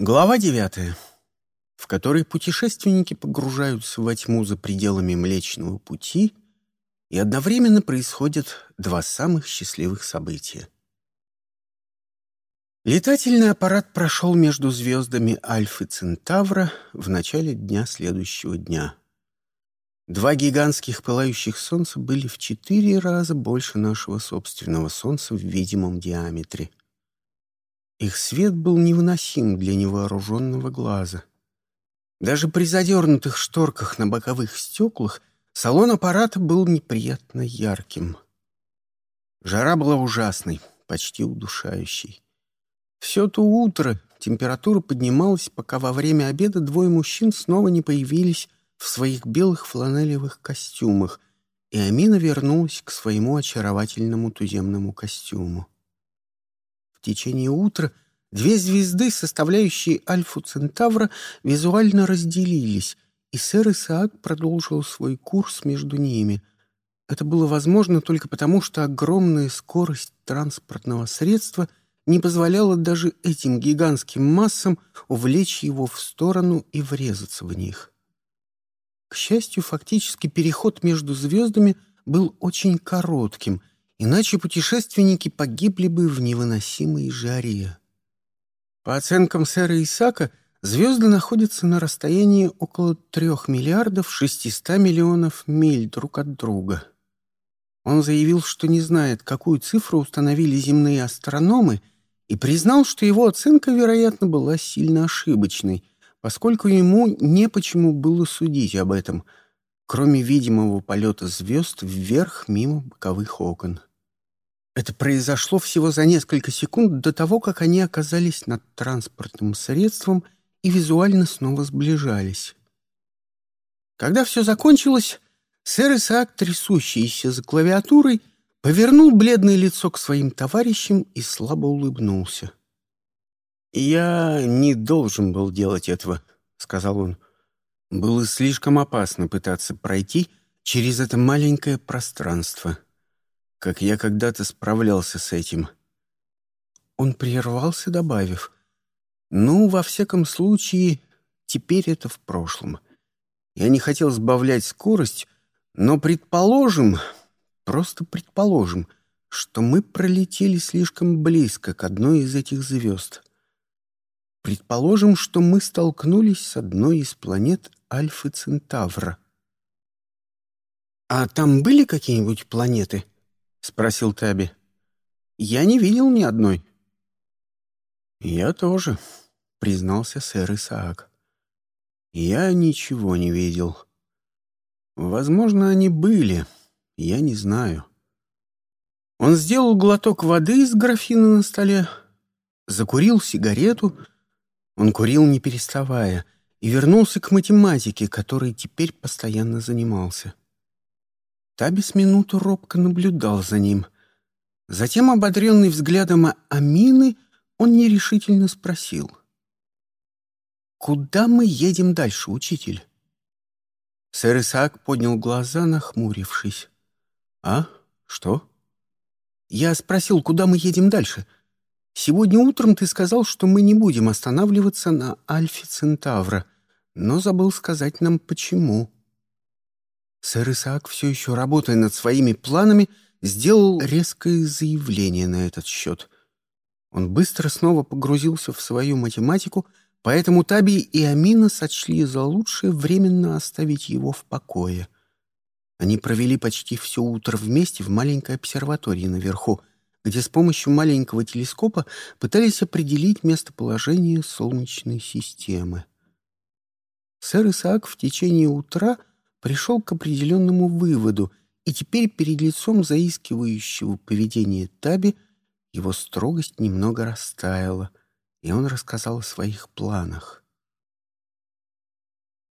Глава девятая, в которой путешественники погружаются во тьму за пределами Млечного Пути и одновременно происходят два самых счастливых события. Летательный аппарат прошел между звездами Альфы Центавра в начале дня следующего дня. Два гигантских пылающих солнца были в четыре раза больше нашего собственного солнца в видимом диаметре — их свет был невыносим для невооруженного глаза. Даже при задернутых шторках на боковых стеклах салон аппарата был неприятно ярким. Жара была ужасной, почти удушающей. Все то утро температура поднималась, пока во время обеда двое мужчин снова не появились в своих белых фланелевых костюмах, и Амина вернулась к своему очаровательному туземному костюму течение утра две звезды, составляющие Альфу Центавра, визуально разделились, и сэр Исаак продолжил свой курс между ними. Это было возможно только потому, что огромная скорость транспортного средства не позволяла даже этим гигантским массам увлечь его в сторону и врезаться в них. К счастью, фактически переход между звездами был очень коротким — Иначе путешественники погибли бы в невыносимой жаре. По оценкам сэра Исака, звезды находятся на расстоянии около трех миллиардов 600 миллионов миль друг от друга. Он заявил, что не знает, какую цифру установили земные астрономы, и признал, что его оценка, вероятно, была сильно ошибочной, поскольку ему не почему было судить об этом — кроме видимого полета звезд вверх мимо боковых окон. Это произошло всего за несколько секунд до того, как они оказались над транспортным средством и визуально снова сближались. Когда все закончилось, сэр Исаак, трясущийся за клавиатурой, повернул бледное лицо к своим товарищам и слабо улыбнулся. «Я не должен был делать этого», — сказал он. Было слишком опасно пытаться пройти через это маленькое пространство, как я когда-то справлялся с этим. Он прервался, добавив, «Ну, во всяком случае, теперь это в прошлом. Я не хотел сбавлять скорость, но предположим, просто предположим, что мы пролетели слишком близко к одной из этих звезд. Предположим, что мы столкнулись с одной из планет Альфы Центавра. «А там были какие-нибудь планеты?» — спросил Таби. «Я не видел ни одной». «Я тоже», — признался сэр Исаак. «Я ничего не видел. Возможно, они были, я не знаю». Он сделал глоток воды из графина на столе, закурил сигарету — он курил, не переставая, и вернулся к математике, которой теперь постоянно занимался. Табис минуту робко наблюдал за ним. Затем, ободренный взглядом Амины, он нерешительно спросил. «Куда мы едем дальше, учитель?» Сэр Исаак поднял глаза, нахмурившись. «А? Что?» «Я спросил, куда мы едем дальше?» Сегодня утром ты сказал, что мы не будем останавливаться на Альфе Центавра, но забыл сказать нам, почему. Сэр Исаак, все еще работая над своими планами, сделал резкое заявление на этот счет. Он быстро снова погрузился в свою математику, поэтому Таби и Амина сочли за лучшее временно оставить его в покое. Они провели почти все утро вместе в маленькой обсерватории наверху — где с помощью маленького телескопа пытались определить местоположение Солнечной системы. Сэр Исаак в течение утра пришел к определенному выводу, и теперь перед лицом заискивающего поведения Таби его строгость немного растаяла, и он рассказал о своих планах.